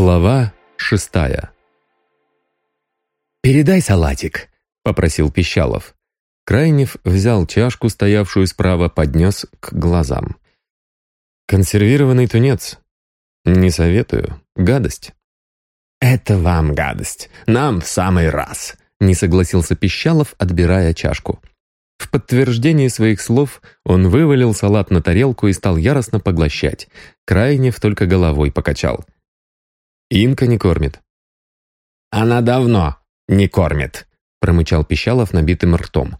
Глава шестая «Передай салатик», — попросил Пищалов. Крайнев взял чашку, стоявшую справа, поднес к глазам. «Консервированный тунец. Не советую. Гадость». «Это вам гадость. Нам в самый раз», — не согласился Пищалов, отбирая чашку. В подтверждение своих слов он вывалил салат на тарелку и стал яростно поглощать. Крайнев только головой покачал. «Инка не кормит». «Она давно не кормит», — промычал Пищалов набитым ртом.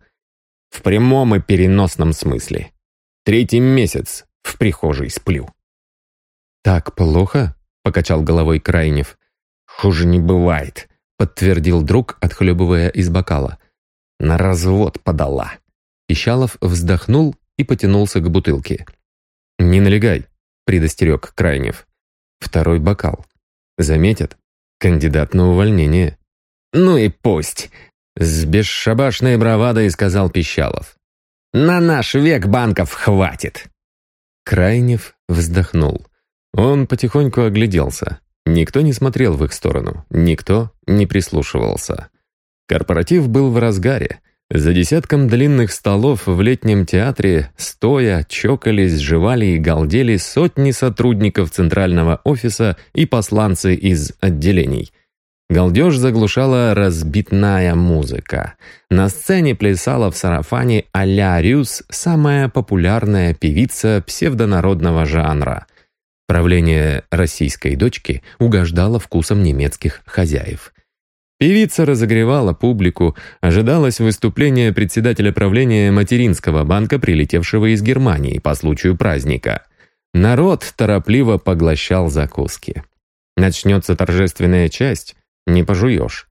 «В прямом и переносном смысле. Третий месяц в прихожей сплю». «Так плохо?» — покачал головой Крайнев. «Хуже не бывает», — подтвердил друг, отхлебывая из бокала. «На развод подала». Ищалов вздохнул и потянулся к бутылке. «Не налегай», — предостерег Крайнев. «Второй бокал. Заметят. Кандидат на увольнение». «Ну и пусть», — с бесшабашной бравадой сказал Пищалов. «На наш век банков хватит». Крайнев вздохнул. Он потихоньку огляделся. Никто не смотрел в их сторону, никто не прислушивался. Корпоратив был в разгаре. За десятком длинных столов в летнем театре, стоя, чокались, жевали и галдели сотни сотрудников центрального офиса и посланцы из отделений. Галдеж заглушала разбитная музыка. На сцене плясала в сарафане а-ля Рюс самая популярная певица псевдонародного жанра. Правление российской дочки угождало вкусом немецких хозяев. Певица разогревала публику, ожидалось выступление председателя правления материнского банка, прилетевшего из Германии по случаю праздника. Народ торопливо поглощал закуски. Начнется торжественная часть, не пожуешь.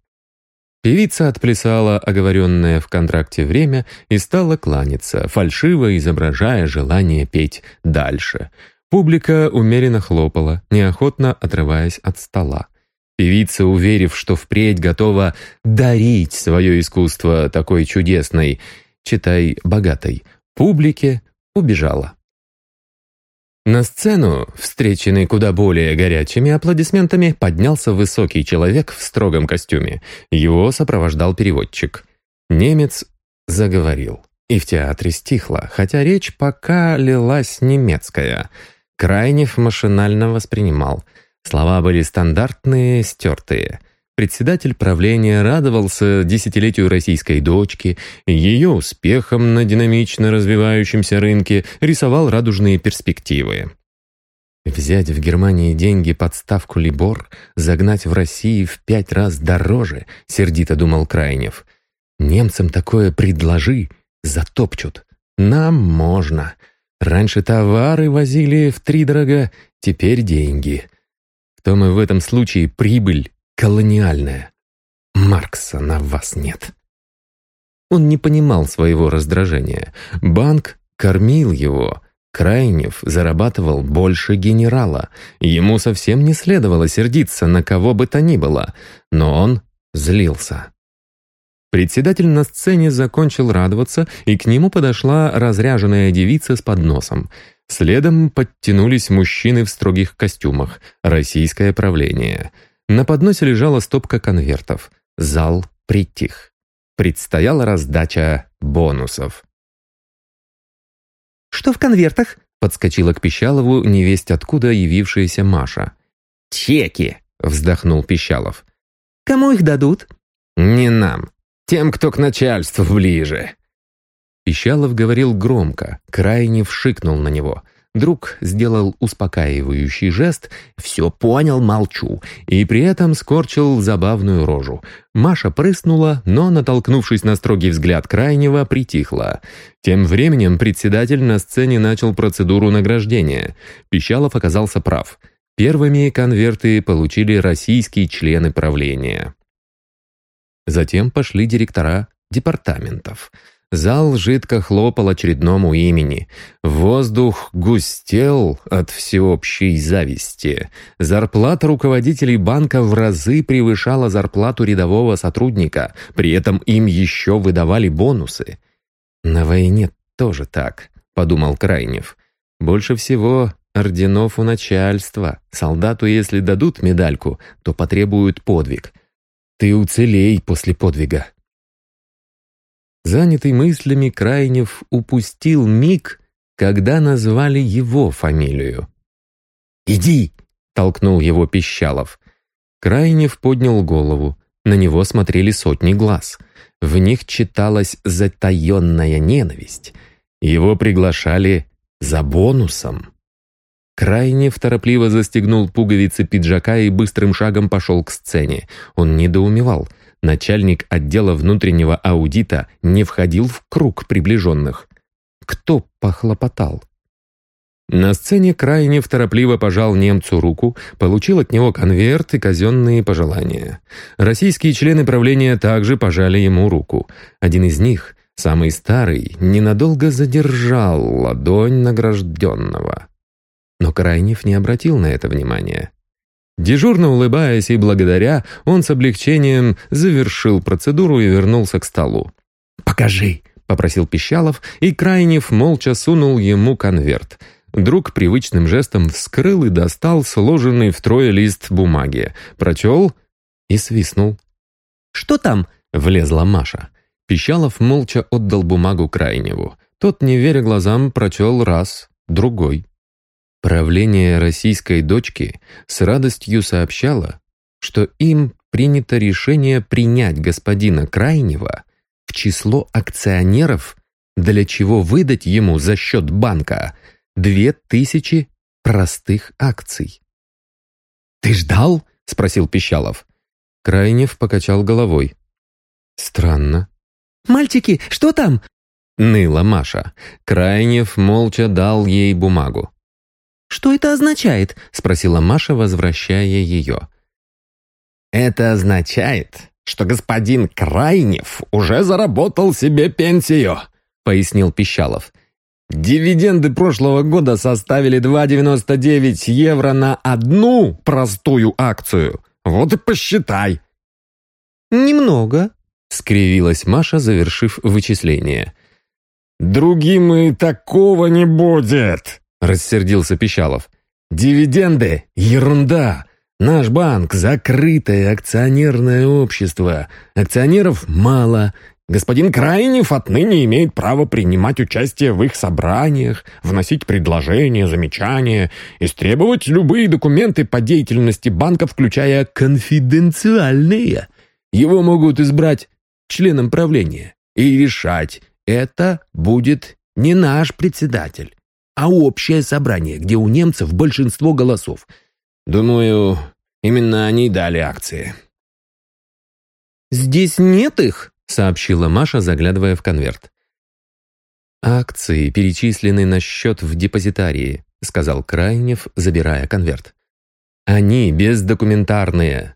Певица отплясала оговоренное в контракте время и стала кланяться, фальшиво изображая желание петь дальше. Публика умеренно хлопала, неохотно отрываясь от стола. Певица, уверив, что впредь готова дарить свое искусство такой чудесной, читай, богатой, публике, убежала. На сцену, встреченный куда более горячими аплодисментами, поднялся высокий человек в строгом костюме. Его сопровождал переводчик. Немец заговорил. И в театре стихло, хотя речь пока лилась немецкая. Крайнев машинально воспринимал – Слова были стандартные, стертые. Председатель правления радовался десятилетию российской дочки, ее успехам на динамично развивающемся рынке, рисовал радужные перспективы. Взять в Германии деньги под ставку Либор, загнать в России в пять раз дороже, сердито думал Крайнев. Немцам такое предложи, затопчут. Нам можно. Раньше товары возили в три дорога, теперь деньги то мы в этом случае прибыль колониальная. Маркса на вас нет. Он не понимал своего раздражения. Банк кормил его. Крайнев зарабатывал больше генерала. Ему совсем не следовало сердиться на кого бы то ни было, но он злился. Председатель на сцене закончил радоваться, и к нему подошла разряженная девица с подносом — Следом подтянулись мужчины в строгих костюмах, российское правление. На подносе лежала стопка конвертов. Зал притих. Предстояла раздача бонусов. «Что в конвертах?» — подскочила к Пищалову невесть откуда явившаяся Маша. «Чеки!» — вздохнул Пищалов. «Кому их дадут?» «Не нам. Тем, кто к начальству ближе», Пищалов говорил громко, крайне вшикнул на него. Друг сделал успокаивающий жест «все понял, молчу» и при этом скорчил забавную рожу. Маша прыснула, но, натолкнувшись на строгий взгляд крайнего, притихла. Тем временем председатель на сцене начал процедуру награждения. Пищалов оказался прав. Первыми конверты получили российские члены правления. Затем пошли директора департаментов – Зал жидко хлопал очередному имени. Воздух густел от всеобщей зависти. Зарплата руководителей банка в разы превышала зарплату рядового сотрудника, при этом им еще выдавали бонусы. «На войне тоже так», — подумал Крайнев. «Больше всего орденов у начальства. Солдату, если дадут медальку, то потребуют подвиг. Ты уцелей после подвига. Занятый мыслями, Крайнев упустил миг, когда назвали его фамилию. «Иди!» — толкнул его Пищалов. Крайнев поднял голову. На него смотрели сотни глаз. В них читалась затаенная ненависть. Его приглашали за бонусом. Крайнев торопливо застегнул пуговицы пиджака и быстрым шагом пошел к сцене. Он недоумевал. Начальник отдела внутреннего аудита не входил в круг приближенных. Кто похлопотал? На сцене Крайнев торопливо пожал немцу руку, получил от него конверт и казенные пожелания. Российские члены правления также пожали ему руку. Один из них, самый старый, ненадолго задержал ладонь награжденного. Но Крайнев не обратил на это внимания. Дежурно улыбаясь и благодаря, он с облегчением завершил процедуру и вернулся к столу. «Покажи!» — попросил Пищалов, и Крайнев молча сунул ему конверт — Друг привычным жестом вскрыл и достал сложенный втрое лист бумаги, прочел и свистнул. «Что там?» — влезла Маша. Пищалов молча отдал бумагу Крайневу. Тот, не веря глазам, прочел раз, другой. Правление российской дочки с радостью сообщало, что им принято решение принять господина Крайнева в число акционеров, для чего выдать ему за счет банка две тысячи простых акций. «Ты ждал?» — спросил Пищалов. Крайнев покачал головой. «Странно». «Мальчики, что там?» — ныла Маша. Крайнев молча дал ей бумагу. «Что это означает?» — спросила Маша, возвращая ее. «Это означает, что господин Крайнев уже заработал себе пенсию», — пояснил Пищалов. Дивиденды прошлого года составили 2,99 евро на одну простую акцию. Вот и посчитай. «Немного», — скривилась Маша, завершив вычисление. «Другим и такого не будет», — рассердился Пищалов. «Дивиденды — ерунда. Наш банк — закрытое акционерное общество. Акционеров мало, Господин Крайнев отныне имеет право принимать участие в их собраниях, вносить предложения, замечания, истребовать любые документы по деятельности банка, включая конфиденциальные. Его могут избрать членом правления и решать, это будет не наш председатель, а общее собрание, где у немцев большинство голосов. Думаю, именно они дали акции. «Здесь нет их?» сообщила Маша, заглядывая в конверт. «Акции перечислены на счет в депозитарии», сказал Крайнев, забирая конверт. «Они бездокументарные».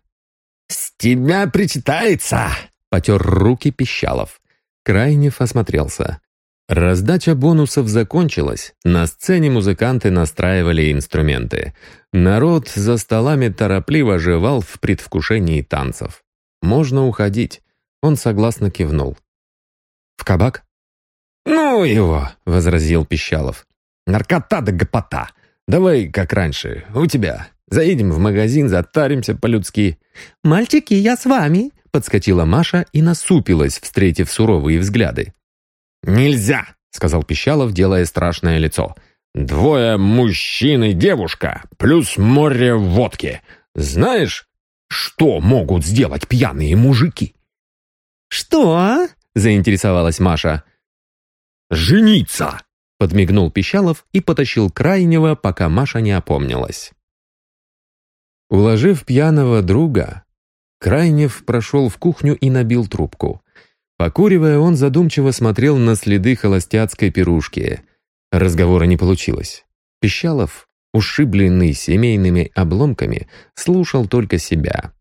«С тебя причитается!» потер руки Пищалов. Крайнев осмотрелся. Раздача бонусов закончилась, на сцене музыканты настраивали инструменты. Народ за столами торопливо жевал в предвкушении танцев. Можно уходить. Он согласно кивнул. «В кабак?» «Ну его!» — возразил Пищалов. «Наркота да гопота! Давай, как раньше, у тебя. Заедем в магазин, затаримся по-людски». «Мальчики, я с вами!» — подскочила Маша и насупилась, встретив суровые взгляды. «Нельзя!» — сказал Пищалов, делая страшное лицо. «Двое мужчин и девушка, плюс море водки. Знаешь, что могут сделать пьяные мужики?» «Что?» — заинтересовалась Маша. «Жениться!» — подмигнул Пищалов и потащил крайнего, пока Маша не опомнилась. Уложив пьяного друга, Крайнев прошел в кухню и набил трубку. Покуривая, он задумчиво смотрел на следы холостяцкой пирушки. Разговора не получилось. Пищалов, ушибленный семейными обломками, слушал только себя.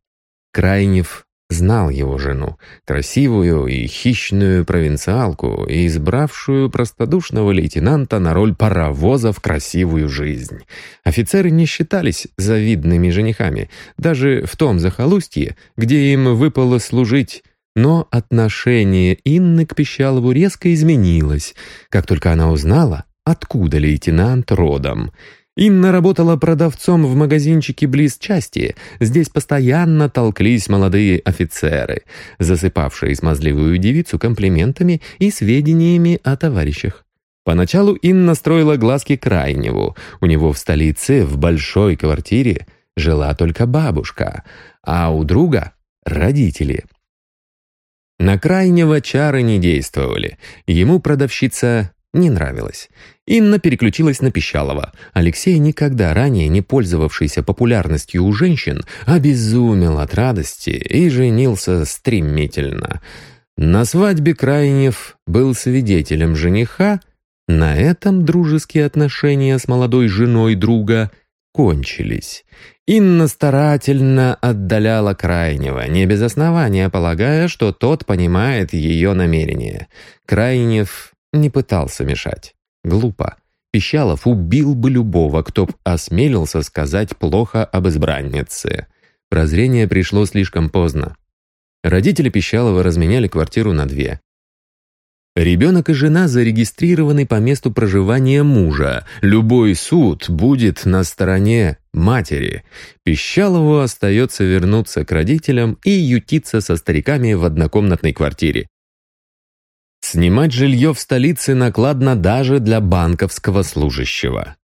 Крайнев знал его жену, красивую и хищную провинциалку, избравшую простодушного лейтенанта на роль паровоза в красивую жизнь. Офицеры не считались завидными женихами, даже в том захолустье, где им выпало служить но отношение Инны к Пищалову резко изменилось, как только она узнала, откуда лейтенант родом. Инна работала продавцом в магазинчике близ части. Здесь постоянно толклись молодые офицеры, засыпавшие смазливую девицу комплиментами и сведениями о товарищах. Поначалу Инна строила глазки Крайневу. У него в столице, в большой квартире, жила только бабушка, а у друга — родители. На Крайнего чары не действовали. Ему продавщица не нравилась. Инна переключилась на Пищалова. Алексей, никогда ранее не пользовавшийся популярностью у женщин, обезумел от радости и женился стремительно. На свадьбе Крайнев был свидетелем жениха, на этом дружеские отношения с молодой женой друга кончились. Инна старательно отдаляла Крайнего, не без основания полагая, что тот понимает ее намерения. Крайнев не пытался мешать. Глупо. Пищалов убил бы любого, кто б осмелился сказать плохо об избраннице. Прозрение пришло слишком поздно. Родители Пищалова разменяли квартиру на две. Ребенок и жена зарегистрированы по месту проживания мужа. Любой суд будет на стороне матери. Пищалову остается вернуться к родителям и ютиться со стариками в однокомнатной квартире. Снимать жилье в столице накладно даже для банковского служащего.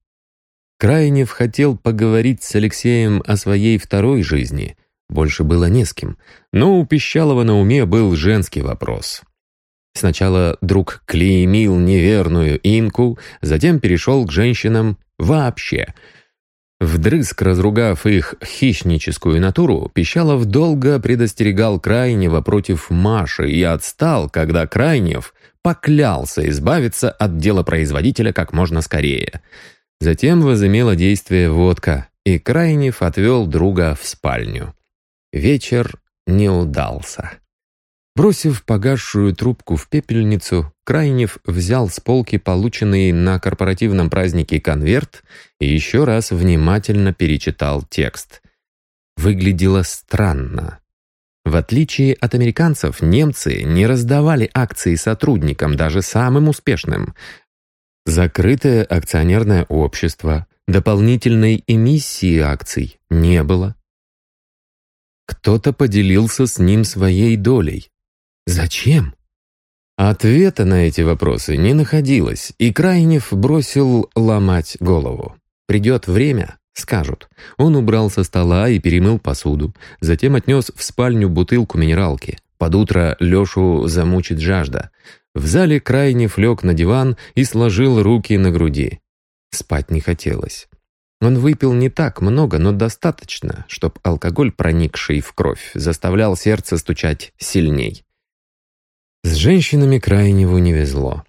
Крайнев хотел поговорить с Алексеем о своей второй жизни. Больше было не с кем. Но у Пищалова на уме был женский вопрос. Сначала друг клеймил неверную инку, затем перешел к женщинам вообще. Вдрызг разругав их хищническую натуру, Пищалов долго предостерегал Крайнева против Маши и отстал, когда Крайнев поклялся избавиться от дела производителя как можно скорее. Затем возымела действие водка, и Крайнев отвел друга в спальню. Вечер не удался. Бросив погасшую трубку в пепельницу, Крайнев взял с полки полученный на корпоративном празднике конверт и еще раз внимательно перечитал текст. Выглядело странно. В отличие от американцев, немцы не раздавали акции сотрудникам, даже самым успешным. Закрытое акционерное общество, дополнительной эмиссии акций не было. Кто-то поделился с ним своей долей. Зачем? Ответа на эти вопросы не находилось, и Крайнев бросил ломать голову. Придет время, скажут. Он убрал со стола и перемыл посуду, затем отнес в спальню бутылку минералки. Под утро Лешу замучит жажда. В зале Крайнев лег на диван и сложил руки на груди. Спать не хотелось. Он выпил не так много, но достаточно, чтобы алкоголь, проникший в кровь, заставлял сердце стучать сильней. С женщинами крайнего не везло.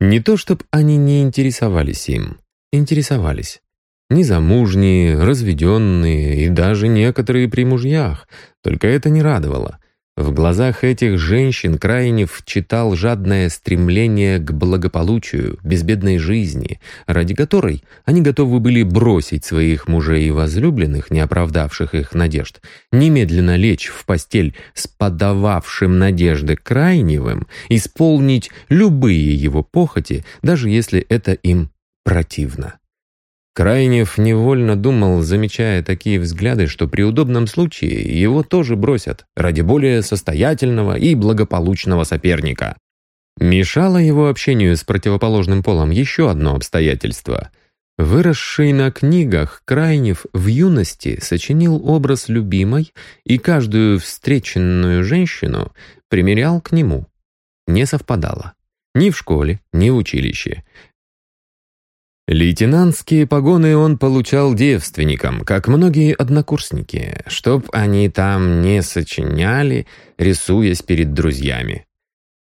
Не то, чтобы они не интересовались им. Интересовались. Незамужние, разведенные и даже некоторые при мужьях. Только это не радовало. В глазах этих женщин Крайнев читал жадное стремление к благополучию, безбедной жизни, ради которой они готовы были бросить своих мужей и возлюбленных, не оправдавших их надежд, немедленно лечь в постель с подававшим надежды Крайневым, исполнить любые его похоти, даже если это им противно. Крайнев невольно думал, замечая такие взгляды, что при удобном случае его тоже бросят ради более состоятельного и благополучного соперника. Мешало его общению с противоположным полом еще одно обстоятельство. Выросший на книгах, Крайнев в юности сочинил образ любимой и каждую встреченную женщину примерял к нему. Не совпадало. Ни в школе, ни в училище. Лейтенантские погоны он получал девственникам, как многие однокурсники, чтоб они там не сочиняли, рисуясь перед друзьями.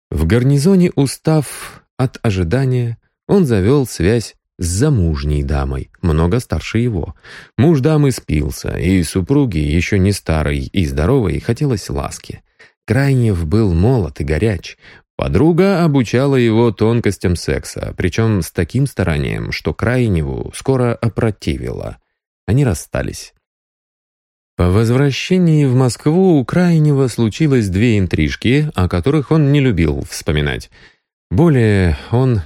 В гарнизоне, устав от ожидания, он завел связь с замужней дамой, много старше его. Муж дамы спился, и супруге, еще не старой и здоровой, хотелось ласки. Крайнев был молод и горяч, Подруга обучала его тонкостям секса, причем с таким старанием, что Крайневу скоро опротивило. Они расстались. По возвращении в Москву у Крайнего случилось две интрижки, о которых он не любил вспоминать. Более он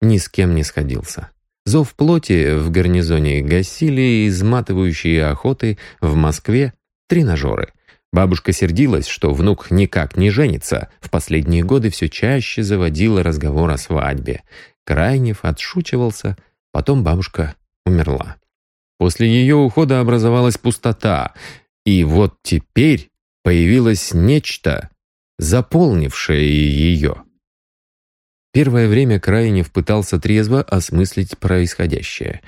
ни с кем не сходился. Зов плоти в гарнизоне гасили изматывающие охоты в Москве тренажеры. Бабушка сердилась, что внук никак не женится. В последние годы все чаще заводила разговор о свадьбе. Крайнев отшучивался, потом бабушка умерла. После ее ухода образовалась пустота, и вот теперь появилось нечто, заполнившее ее. Первое время Крайнев пытался трезво осмыслить происходящее.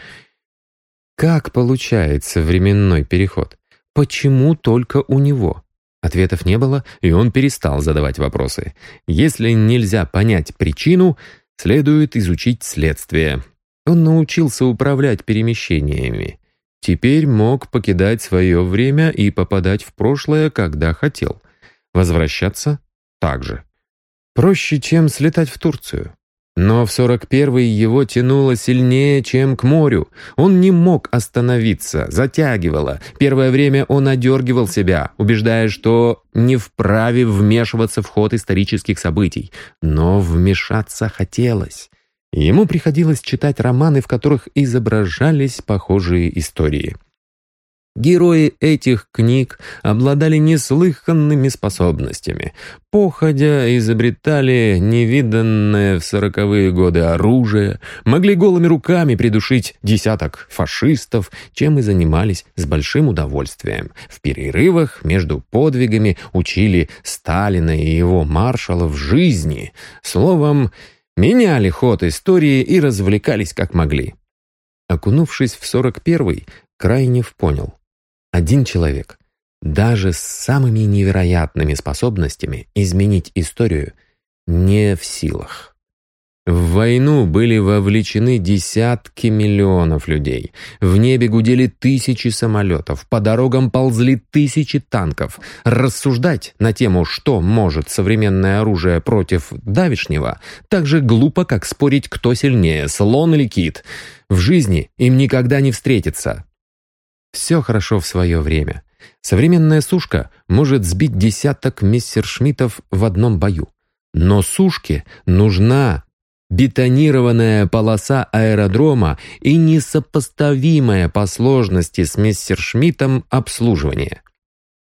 Как получается временной переход? Почему только у него? Ответов не было, и он перестал задавать вопросы. Если нельзя понять причину, следует изучить следствие. Он научился управлять перемещениями. Теперь мог покидать свое время и попадать в прошлое, когда хотел. Возвращаться также. Проще, чем слетать в Турцию. Но в 41-й его тянуло сильнее, чем к морю. Он не мог остановиться, затягивало. Первое время он одергивал себя, убеждая, что не вправе вмешиваться в ход исторических событий. Но вмешаться хотелось. Ему приходилось читать романы, в которых изображались похожие истории. Герои этих книг обладали неслыханными способностями. Походя изобретали невиданное в сороковые годы оружие, могли голыми руками придушить десяток фашистов, чем и занимались с большим удовольствием. В перерывах между подвигами учили Сталина и его маршалов жизни. Словом, меняли ход истории и развлекались как могли. Окунувшись в сорок первый, Крайнев понял. Один человек, даже с самыми невероятными способностями изменить историю, не в силах. В войну были вовлечены десятки миллионов людей. В небе гудели тысячи самолетов, по дорогам ползли тысячи танков. Рассуждать на тему, что может современное оружие против давишнего, так же глупо, как спорить, кто сильнее, слон или кит. В жизни им никогда не встретиться. Все хорошо в свое время. Современная сушка может сбить десяток мессершмиттов в одном бою. Но сушке нужна бетонированная полоса аэродрома и несопоставимое по сложности с мессершмиттом обслуживание.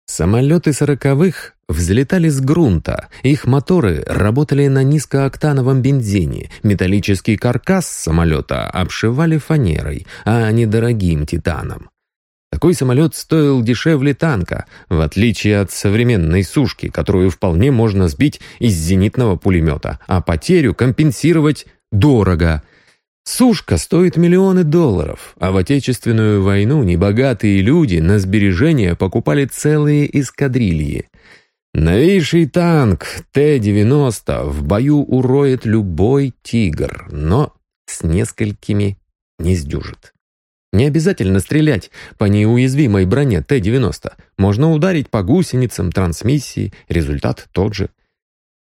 Самолеты сороковых взлетали с грунта, их моторы работали на низкооктановом бензине, металлический каркас самолета обшивали фанерой, а не дорогим титаном. Такой самолет стоил дешевле танка, в отличие от современной сушки, которую вполне можно сбить из зенитного пулемета, а потерю компенсировать дорого. Сушка стоит миллионы долларов, а в Отечественную войну небогатые люди на сбережения покупали целые эскадрильи. Новейший танк Т-90 в бою уроет любой «Тигр», но с несколькими не сдюжит. Не обязательно стрелять по неуязвимой броне Т-90. Можно ударить по гусеницам, трансмиссии, результат тот же.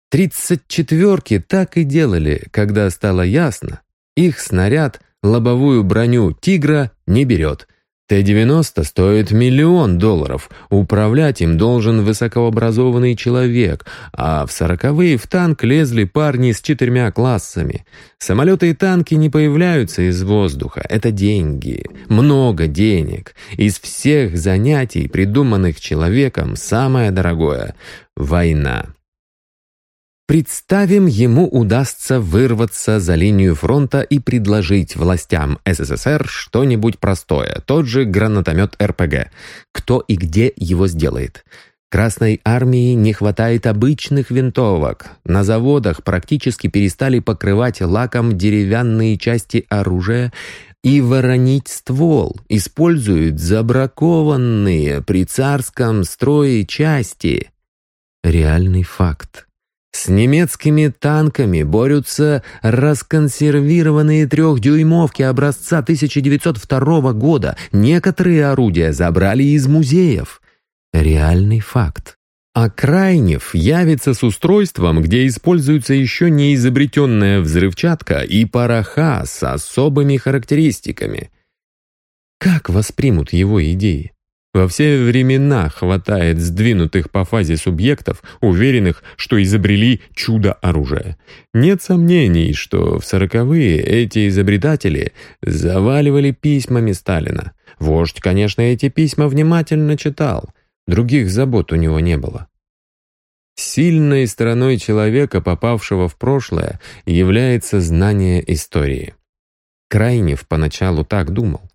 Тридцать четверки так и делали, когда стало ясно, их снаряд лобовую броню «Тигра» не берет, Т-90 стоит миллион долларов. Управлять им должен высокообразованный человек, а в сороковые в танк лезли парни с четырьмя классами. Самолеты и танки не появляются из воздуха. Это деньги. Много денег. Из всех занятий, придуманных человеком, самое дорогое — война. Представим, ему удастся вырваться за линию фронта и предложить властям СССР что-нибудь простое, тот же гранатомет РПГ. Кто и где его сделает? Красной армии не хватает обычных винтовок. На заводах практически перестали покрывать лаком деревянные части оружия и воронить ствол. Используют забракованные при царском строе части. Реальный факт. С немецкими танками борются расконсервированные трехдюймовки образца 1902 года. Некоторые орудия забрали из музеев. Реальный факт. А Крайнев явится с устройством, где используется еще не изобретенная взрывчатка и пороха с особыми характеристиками. Как воспримут его идеи? Во все времена хватает сдвинутых по фазе субъектов, уверенных, что изобрели чудо-оружие. Нет сомнений, что в сороковые эти изобретатели заваливали письмами Сталина. Вождь, конечно, эти письма внимательно читал. Других забот у него не было. Сильной стороной человека, попавшего в прошлое, является знание истории. Крайнев поначалу так думал.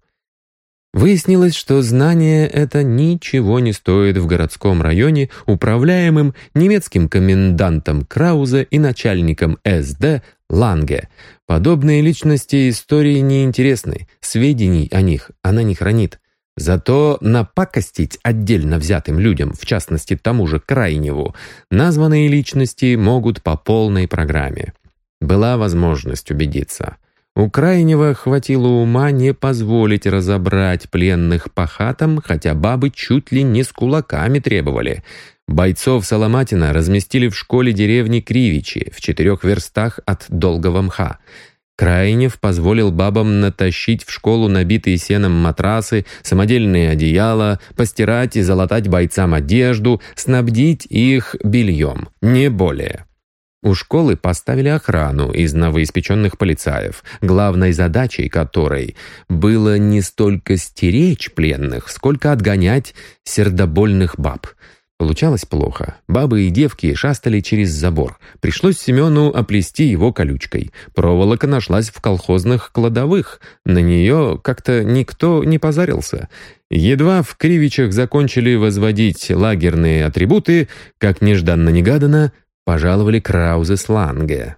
Выяснилось, что знание это ничего не стоит в городском районе, управляемым немецким комендантом Краузе и начальником СД Ланге. Подобные личности истории неинтересны, сведений о них она не хранит. Зато напакостить отдельно взятым людям, в частности тому же Крайневу, названные личности могут по полной программе. Была возможность убедиться. У Крайнего хватило ума не позволить разобрать пленных по хатам, хотя бабы чуть ли не с кулаками требовали. Бойцов Соломатина разместили в школе деревни Кривичи, в четырех верстах от Долгого мха. Крайнев позволил бабам натащить в школу набитые сеном матрасы, самодельные одеяла, постирать и залатать бойцам одежду, снабдить их бельем, не более. У школы поставили охрану из новоиспеченных полицаев, главной задачей которой было не столько стеречь пленных, сколько отгонять сердобольных баб. Получалось плохо. Бабы и девки шастали через забор. Пришлось Семену оплести его колючкой. Проволока нашлась в колхозных кладовых. На нее как-то никто не позарился. Едва в Кривичах закончили возводить лагерные атрибуты, как нежданно-негаданно — пожаловали Краузе с Ланге.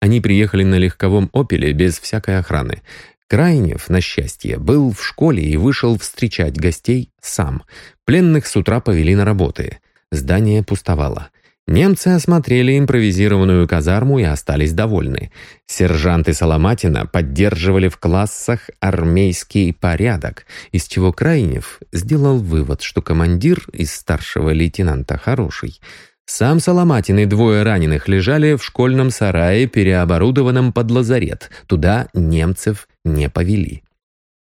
Они приехали на легковом «Опеле» без всякой охраны. Крайнев, на счастье, был в школе и вышел встречать гостей сам. Пленных с утра повели на работы. Здание пустовало. Немцы осмотрели импровизированную казарму и остались довольны. Сержанты Соломатина поддерживали в классах армейский порядок, из чего Крайнев сделал вывод, что командир из старшего лейтенанта хороший — сам Соломатин и двое раненых лежали в школьном сарае, переоборудованном под лазарет. Туда немцев не повели.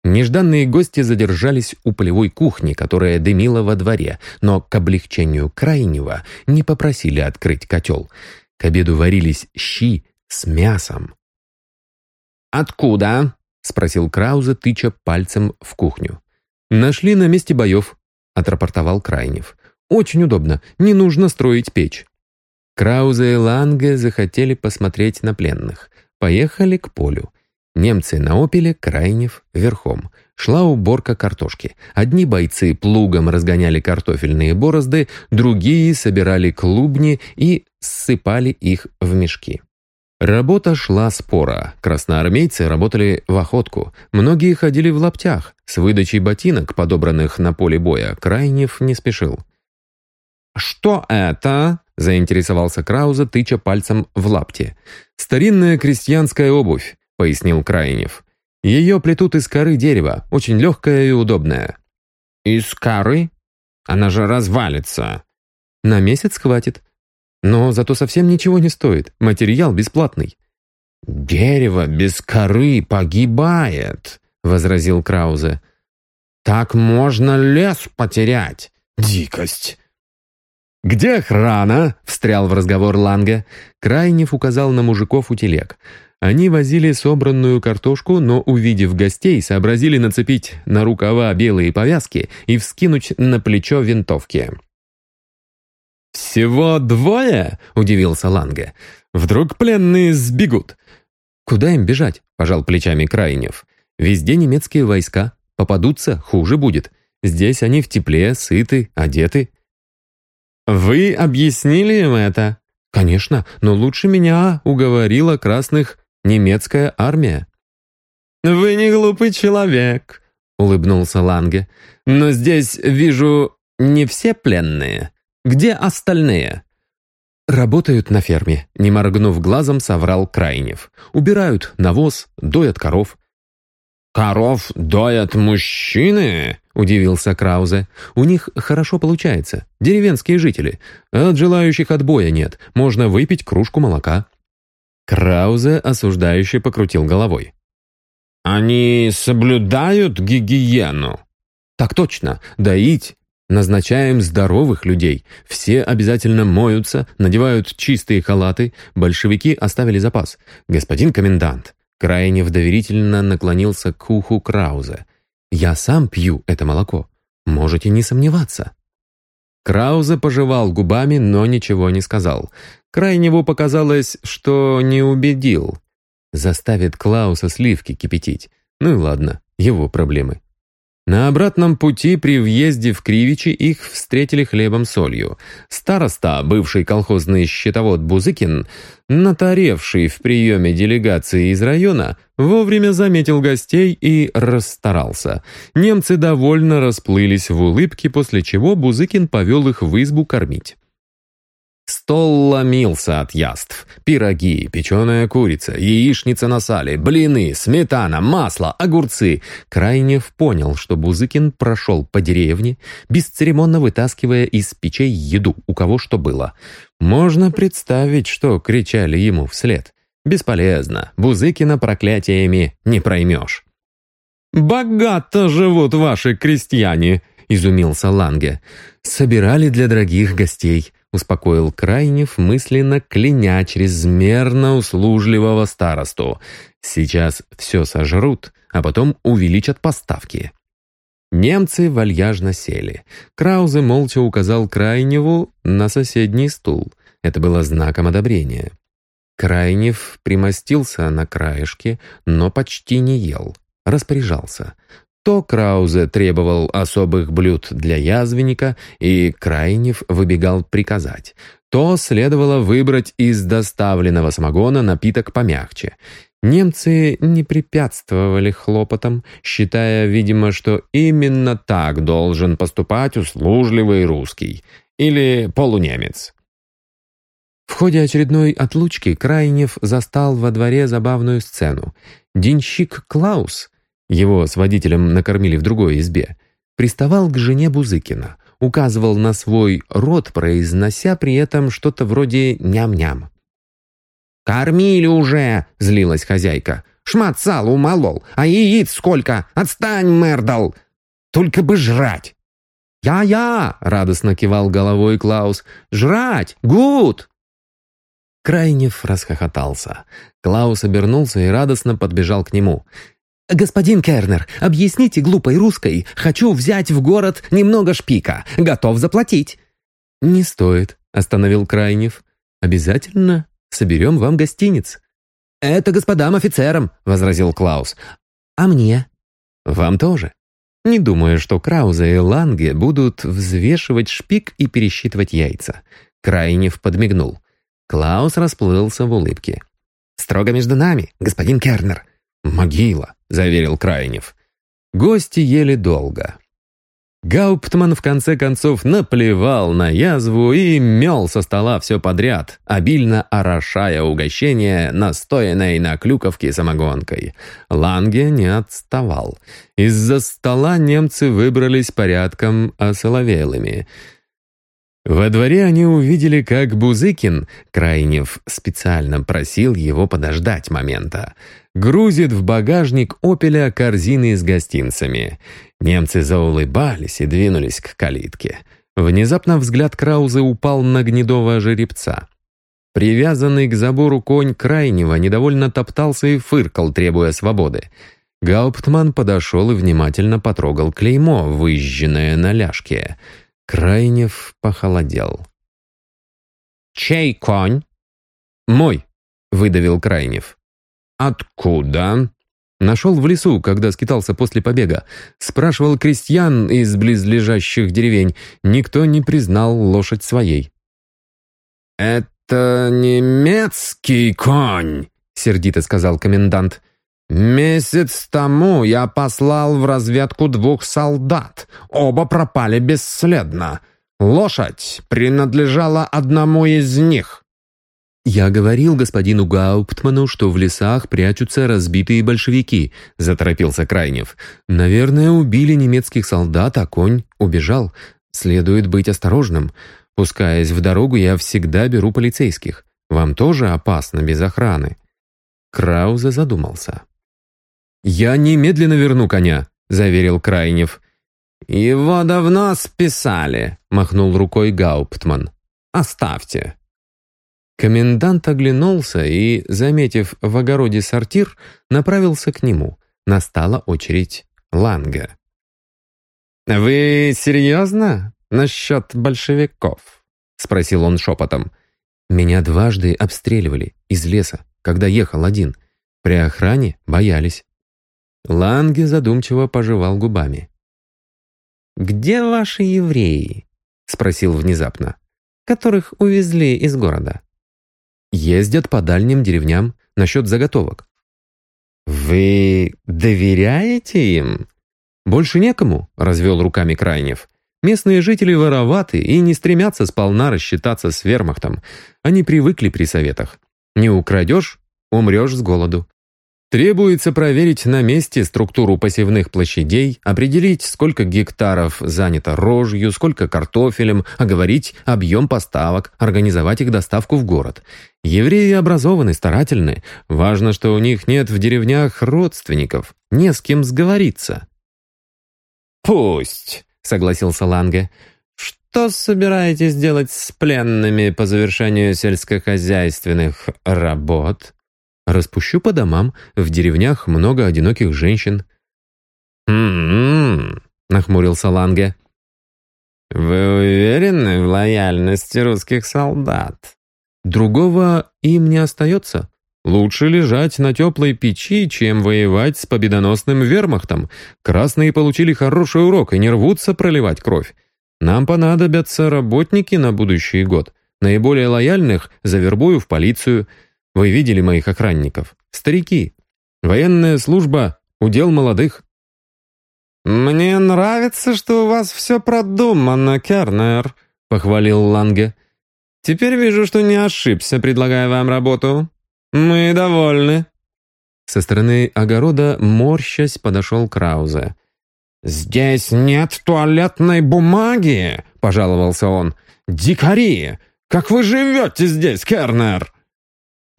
Нежданные гости задержались у полевой кухни, которая дымила во дворе, но к облегчению крайнего не попросили открыть котел. К обеду варились щи с мясом. «Откуда?» — спросил Крауза, тыча пальцем в кухню. «Нашли на месте боев», — отрапортовал Крайнев. Очень удобно, не нужно строить печь. Краузе и Ланге захотели посмотреть на пленных. Поехали к полю. Немцы на «Опеле», Крайнев верхом. Шла уборка картошки. Одни бойцы плугом разгоняли картофельные борозды, другие собирали клубни и ссыпали их в мешки. Работа шла спора. Красноармейцы работали в охотку. Многие ходили в лаптях. С выдачей ботинок, подобранных на поле боя, Крайнев не спешил. «Что это?» — заинтересовался Крауза, тыча пальцем в лапте. «Старинная крестьянская обувь», — пояснил Крайнев. «Ее плетут из коры дерева, очень легкая и удобная». «Из коры? Она же развалится». «На месяц хватит. Но зато совсем ничего не стоит, материал бесплатный». «Дерево без коры погибает», — возразил Краузе. «Так можно лес потерять. Дикость». «Где охрана?» — встрял в разговор Ланге. Крайнев указал на мужиков у телег. Они возили собранную картошку, но, увидев гостей, сообразили нацепить на рукава белые повязки и вскинуть на плечо винтовки. «Всего двое?» — удивился Ланге. «Вдруг пленные сбегут?» «Куда им бежать?» — пожал плечами Крайнев. «Везде немецкие войска. Попадутся, хуже будет. Здесь они в тепле, сыты, одеты. «Вы объяснили им это?» «Конечно, но лучше меня уговорила красных немецкая армия». «Вы не глупый человек», — улыбнулся Ланге. «Но здесь, вижу, не все пленные. Где остальные?» «Работают на ферме», — не моргнув глазом, соврал Крайнев. «Убирают навоз, доят коров». «Коров доят мужчины?» — удивился Краузе. «У них хорошо получается. Деревенские жители. От желающих отбоя нет. Можно выпить кружку молока». Краузе осуждающе покрутил головой. «Они соблюдают гигиену?» «Так точно, доить Назначаем здоровых людей. Все обязательно моются, надевают чистые халаты. Большевики оставили запас. Господин комендант, крайне доверительно наклонился к уху Краузе. Я сам пью это молоко. Можете не сомневаться. Краузе пожевал губами, но ничего не сказал. Крайневу показалось, что не убедил. Заставит Клауса сливки кипятить. Ну и ладно, его проблемы. На обратном пути при въезде в Кривичи их встретили хлебом-солью. Староста, бывший колхозный счетовод Бузыкин, натаревший в приеме делегации из района, вовремя заметил гостей и расстарался. Немцы довольно расплылись в улыбке, после чего Бузыкин повел их в избу кормить. Стол ломился от яств. Пироги, печеная курица, яичница на сале, блины, сметана, масло, огурцы. Крайнев понял, что Бузыкин прошел по деревне, бесцеремонно вытаскивая из печей еду, у кого что было. Можно представить, что кричали ему вслед. Бесполезно, Бузыкина проклятиями не проймешь. «Богато живут ваши крестьяне!» — изумился Ланге. «Собирали для дорогих гостей успокоил Крайнев, мысленно кляня чрезмерно услужливого старосту. Сейчас все сожрут, а потом увеличат поставки. Немцы вальяжно сели. Краузе молча указал Крайневу на соседний стул. Это было знаком одобрения. Крайнев примостился на краешке, но почти не ел. Распоряжался. То Краузе требовал особых блюд для язвенника, и Крайнев выбегал приказать. То следовало выбрать из доставленного самогона напиток помягче. Немцы не препятствовали хлопотам, считая, видимо, что именно так должен поступать услужливый русский или полунемец. В ходе очередной отлучки Крайнев застал во дворе забавную сцену. Денщик Клаус его с водителем накормили в другой избе, приставал к жене Бузыкина, указывал на свой рот, произнося при этом что-то вроде «ням-ням». «Кормили уже!» — злилась хозяйка. «Шмат сала умолол, а яиц сколько! Отстань, Мердал! Только бы жрать!» «Я-я!» — радостно кивал головой Клаус. «Жрать! Гуд!» Крайнев расхохотался. Клаус обернулся и радостно подбежал к нему. «Господин Кернер, объясните глупой русской. Хочу взять в город немного шпика. Готов заплатить». «Не стоит», — остановил Крайнев. «Обязательно соберем вам гостиниц». «Это господам офицерам», — возразил Клаус. «А мне?» «Вам тоже». Не думаю, что Краузе и Ланге будут взвешивать шпик и пересчитывать яйца. Крайнев подмигнул. Клаус расплылся в улыбке. «Строго между нами, господин Кернер». «Могила», — заверил Крайнев. Гости ели долго. Гауптман в конце концов наплевал на язву и мел со стола все подряд, обильно орошая угощение, настоянной на клюковке самогонкой. Ланге не отставал. Из-за стола немцы выбрались порядком осоловелыми — во дворе они увидели, как Бузыкин, Крайнев специально просил его подождать момента, грузит в багажник «Опеля» корзины с гостинцами. Немцы заулыбались и двинулись к калитке. Внезапно взгляд Краузы упал на гнедого жеребца. Привязанный к забору конь Крайнего недовольно топтался и фыркал, требуя свободы. Гауптман подошел и внимательно потрогал клеймо, выжженное на ляжке — Крайнев похолодел. «Чей конь?» «Мой», — выдавил Крайнев. «Откуда?» Нашел в лесу, когда скитался после побега. Спрашивал крестьян из близлежащих деревень. Никто не признал лошадь своей. «Это немецкий конь», — сердито сказал комендант. «Месяц тому я послал в разведку двух солдат. Оба пропали бесследно. Лошадь принадлежала одному из них». «Я говорил господину Гауптману, что в лесах прячутся разбитые большевики», — заторопился Крайнев. «Наверное, убили немецких солдат, а конь убежал. Следует быть осторожным. Пускаясь в дорогу, я всегда беру полицейских. Вам тоже опасно без охраны». Краузе задумался. «Я немедленно верну коня», — заверил Крайнев. «Его давно списали», — махнул рукой Гауптман. «Оставьте». Комендант оглянулся и, заметив в огороде сортир, направился к нему. Настала очередь Ланга. «Вы серьезно насчет большевиков?» — спросил он шепотом. «Меня дважды обстреливали из леса, когда ехал один. При охране боялись». Ланге задумчиво пожевал губами. «Где ваши евреи?» — спросил внезапно. «Которых увезли из города?» «Ездят по дальним деревням насчет заготовок». «Вы доверяете им?» «Больше некому», — развел руками Крайнев. «Местные жители вороваты и не стремятся сполна рассчитаться с вермахтом. Они привыкли при советах. Не украдешь — умрешь с голоду. Требуется проверить на месте структуру посевных площадей, определить, сколько гектаров занято рожью, сколько картофелем, оговорить объем поставок, организовать их доставку в город. Евреи образованы, старательны. Важно, что у них нет в деревнях родственников, не с кем сговориться. «Пусть», — согласился Ланге. «Что собираетесь делать с пленными по завершению сельскохозяйственных работ?» Распущу по домам, в деревнях много одиноких женщин». «М-м-м», нахмурился Ланге. «Вы уверены в лояльности русских солдат?» «Другого им не остается. Лучше лежать на теплой печи, чем воевать с победоносным вермахтом. Красные получили хороший урок и не рвутся проливать кровь. Нам понадобятся работники на будущий год. Наиболее лояльных завербую в полицию». Вы видели моих охранников? Старики. Военная служба — удел молодых». «Мне нравится, что у вас все продумано, Кернер», — похвалил Ланге. «Теперь вижу, что не ошибся, предлагая вам работу. Мы довольны». Со стороны огорода, морщась, подошел Краузе. «Здесь нет туалетной бумаги», — пожаловался он. «Дикари! Как вы живете здесь, Кернер?»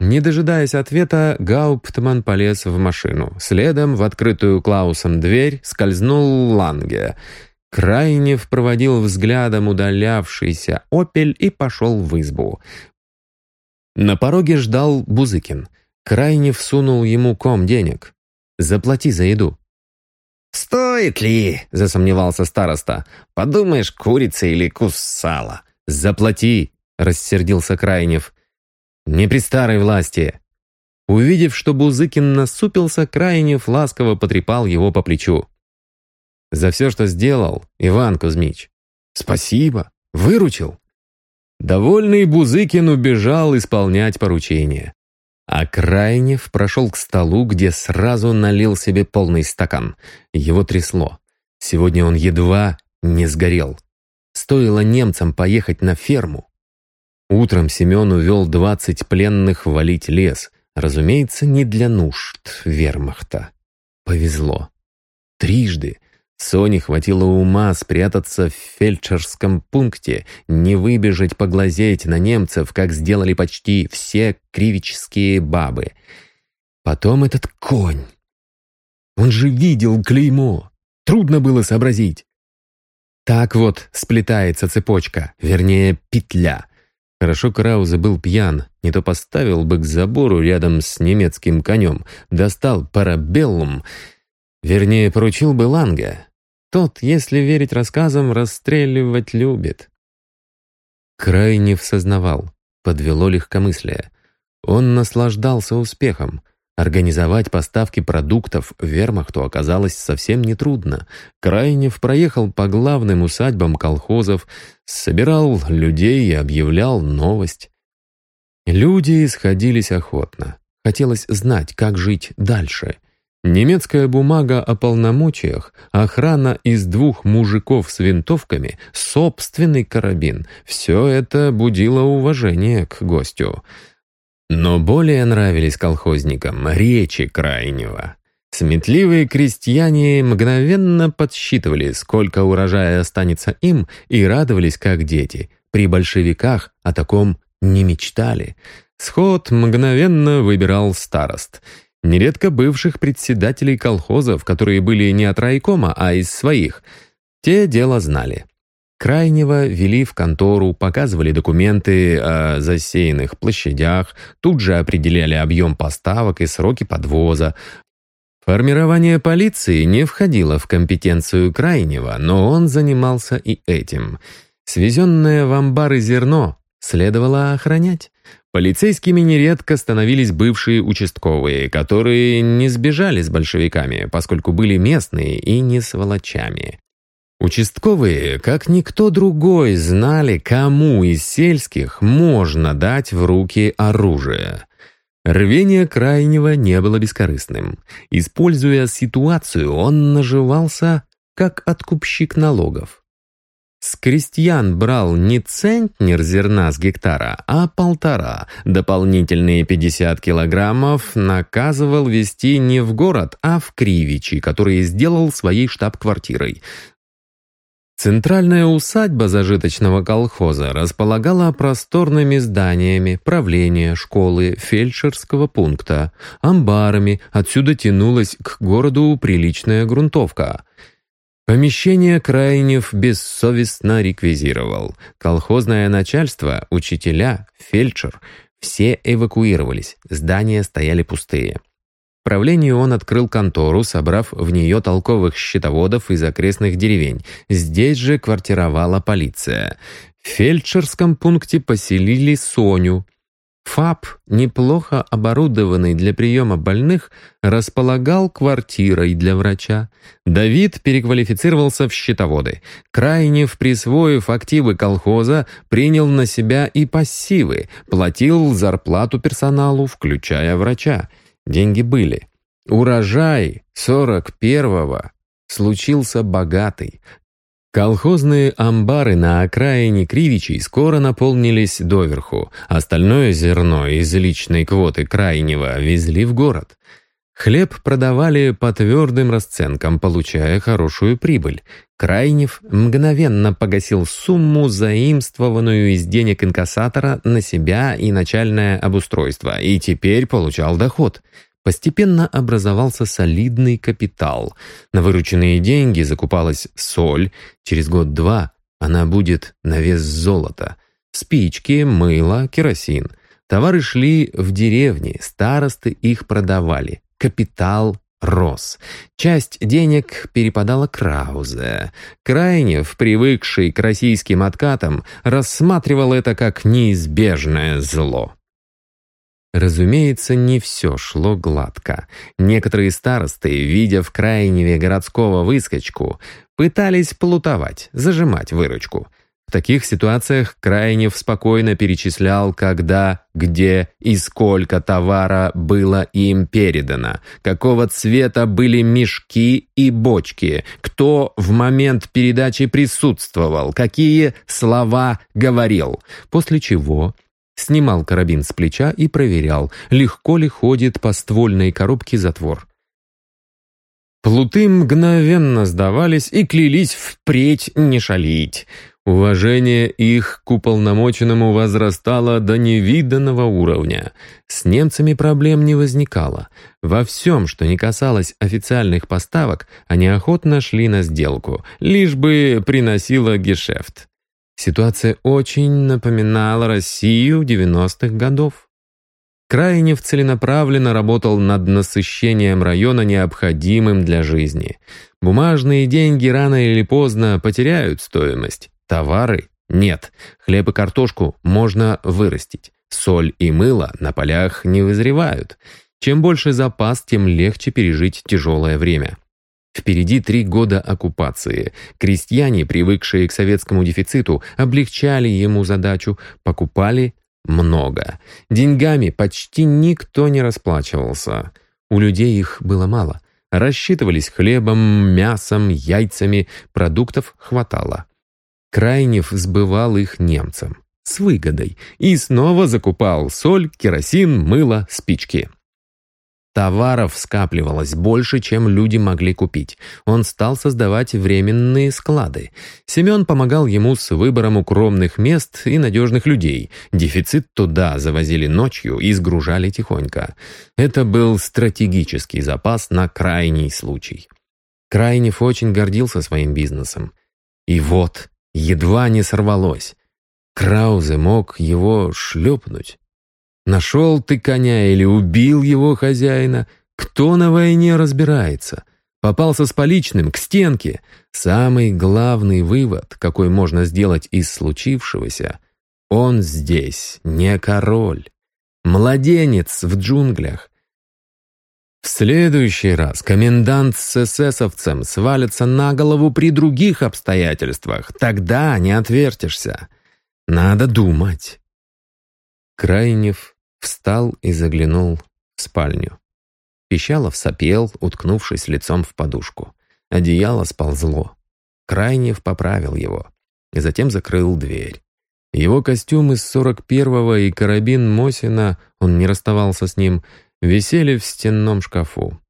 Не дожидаясь ответа, Гауптман полез в машину. Следом в открытую Клаусом дверь скользнул Ланге. Крайнев проводил взглядом удалявшийся «Опель» и пошел в избу. На пороге ждал Бузыкин. Крайнев сунул ему ком денег. «Заплати за еду». «Стоит ли?» — засомневался староста. «Подумаешь, курица или кус сала». «Заплати!» — рассердился Крайнев. Не при старой власти!» Увидев, что Бузыкин насупился, Крайнев ласково потрепал его по плечу. «За все, что сделал, Иван Кузьмич. Спасибо, выручил». Довольный Бузыкин убежал исполнять поручение. А Крайнев прошел к столу, где сразу налил себе полный стакан. Его трясло. Сегодня он едва не сгорел. Стоило немцам поехать на ферму, Утром Семен увел двадцать пленных валить лес. Разумеется, не для нужд вермахта. Повезло. Трижды. Соне хватило ума спрятаться в фельдшерском пункте, не выбежать поглазеть на немцев, как сделали почти все кривические бабы. Потом этот конь. Он же видел клеймо. Трудно было сообразить. Так вот сплетается цепочка, вернее, петля. Хорошо Краузе был пьян, не то поставил бы к забору рядом с немецким конем, достал парабеллум, вернее, поручил бы Ланга. Тот, если верить рассказам, расстреливать любит. Крайне всознавал, подвело легкомыслие. Он наслаждался успехом. Организовать поставки продуктов вермахту оказалось совсем нетрудно. Крайнев проехал по главным усадьбам колхозов, собирал людей и объявлял новость. Люди исходились охотно. Хотелось знать, как жить дальше. Немецкая бумага о полномочиях, охрана из двух мужиков с винтовками, собственный карабин — все это будило уважение к гостю. Но более нравились колхозникам речи крайнего. Сметливые крестьяне мгновенно подсчитывали, сколько урожая останется им, и радовались, как дети. При большевиках о таком не мечтали. Сход мгновенно выбирал старост. Нередко бывших председателей колхозов, которые были не от райкома, а из своих. Те дело знали. Крайнего вели в контору, показывали документы о засеянных площадях, тут же определяли объем поставок и сроки подвоза. Формирование полиции не входило в компетенцию Крайнего, но он занимался и этим. Свезенное в амбары зерно следовало охранять. Полицейскими нередко становились бывшие участковые, которые не сбежали с большевиками, поскольку были местные и не сволочами. Участковые, как никто другой, знали, кому из сельских можно дать в руки оружие. Рвение крайнего не было бескорыстным. Используя ситуацию, он наживался, как откупщик налогов. С крестьян брал не центнер зерна с гектара, а полтора. Дополнительные 50 килограммов наказывал везти не в город, а в Кривичи, который сделал своей штаб-квартирой. Центральная усадьба зажиточного колхоза располагала просторными зданиями правления, школы, фельдшерского пункта, амбарами, отсюда тянулась к городу приличная грунтовка. Помещение Крайнев бессовестно реквизировал. Колхозное начальство, учителя, фельдшер — все эвакуировались, здания стояли пустые правлении он открыл контору, собрав в нее толковых счетоводов из окрестных деревень. Здесь же квартировала полиция. В фельдшерском пункте поселили Соню. ФАП, неплохо оборудованный для приема больных, располагал квартирой для врача. Давид переквалифицировался в счетоводы. Крайнев, присвоив активы колхоза, принял на себя и пассивы, платил зарплату персоналу, включая врача. Деньги были. Урожай сорок первого случился богатый. Колхозные амбары на окраине Кривичей скоро наполнились доверху. Остальное зерно из личной квоты крайнего везли в город. Хлеб продавали по твердым расценкам, получая хорошую прибыль. Крайнев мгновенно погасил сумму, заимствованную из денег инкассатора, на себя и начальное обустройство, и теперь получал доход. Постепенно образовался солидный капитал. На вырученные деньги закупалась соль. Через год-два она будет на вес золота. Спички, мыло, керосин. Товары шли в деревни, старосты их продавали капитал рос. Часть денег перепадала Краузе. Крайнев, привыкший к российским откатам, рассматривал это как неизбежное зло. Разумеется, не все шло гладко. Некоторые старосты, видя в Крайневе городского выскочку, пытались плутовать, зажимать выручку. В таких ситуациях Крайнев спокойно перечислял, когда, где и сколько товара было им передано, какого цвета были мешки и бочки, кто в момент передачи присутствовал, какие слова говорил, после чего снимал карабин с плеча и проверял, легко ли ходит по ствольной коробке затвор. Плуты мгновенно сдавались и клялись впредь не шалить. Уважение их к уполномоченному возрастало до невиданного уровня. С немцами проблем не возникало. Во всем, что не касалось официальных поставок, они охотно шли на сделку, лишь бы приносило гешефт. Ситуация очень напоминала Россию 90-х годов. Крайнев целенаправленно работал над насыщением района необходимым для жизни. Бумажные деньги рано или поздно потеряют стоимость. Товары нет. Хлеб и картошку можно вырастить. Соль и мыло на полях не вызревают. Чем больше запас, тем легче пережить тяжелое время. Впереди три года оккупации. Крестьяне, привыкшие к советскому дефициту, облегчали ему задачу, покупали много. Деньгами почти никто не расплачивался. У людей их было мало. Рассчитывались хлебом, мясом, яйцами, продуктов хватало. Крайнев сбывал их немцам с выгодой и снова закупал соль, керосин, мыло, спички. Товаров скапливалось больше, чем люди могли купить. Он стал создавать временные склады. Семен помогал ему с выбором укромных мест и надежных людей. Дефицит туда завозили ночью и сгружали тихонько. Это был стратегический запас на крайний случай. Крайнев очень гордился своим бизнесом. И вот, едва не сорвалось. Краузе мог его шлепнуть. Нашел ты коня или убил его хозяина? Кто на войне разбирается? Попался с поличным, к стенке. Самый главный вывод, какой можно сделать из случившегося, он здесь не король. Младенец в джунглях. Следующий раз комендант с эсэсовцем свалится на голову при других обстоятельствах. Тогда не отвертишься. Надо думать. Крайнев встал и заглянул в спальню. Пищалов сопел, уткнувшись лицом в подушку. Одеяло сползло. Крайнев поправил его. И затем закрыл дверь. Его костюм из 41-го и карабин Мосина, он не расставался с ним, висели в стенном шкафу.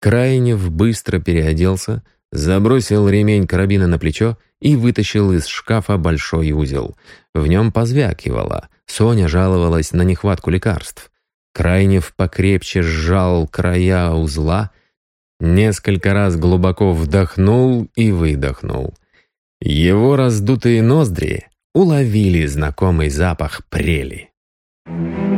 Крайнев быстро переоделся, забросил ремень карабина на плечо и вытащил из шкафа большой узел. В нем позвякивало. Соня жаловалась на нехватку лекарств. Крайнев покрепче сжал края узла, несколько раз глубоко вдохнул и выдохнул. Его раздутые ноздри уловили знакомый запах прели. Thank you.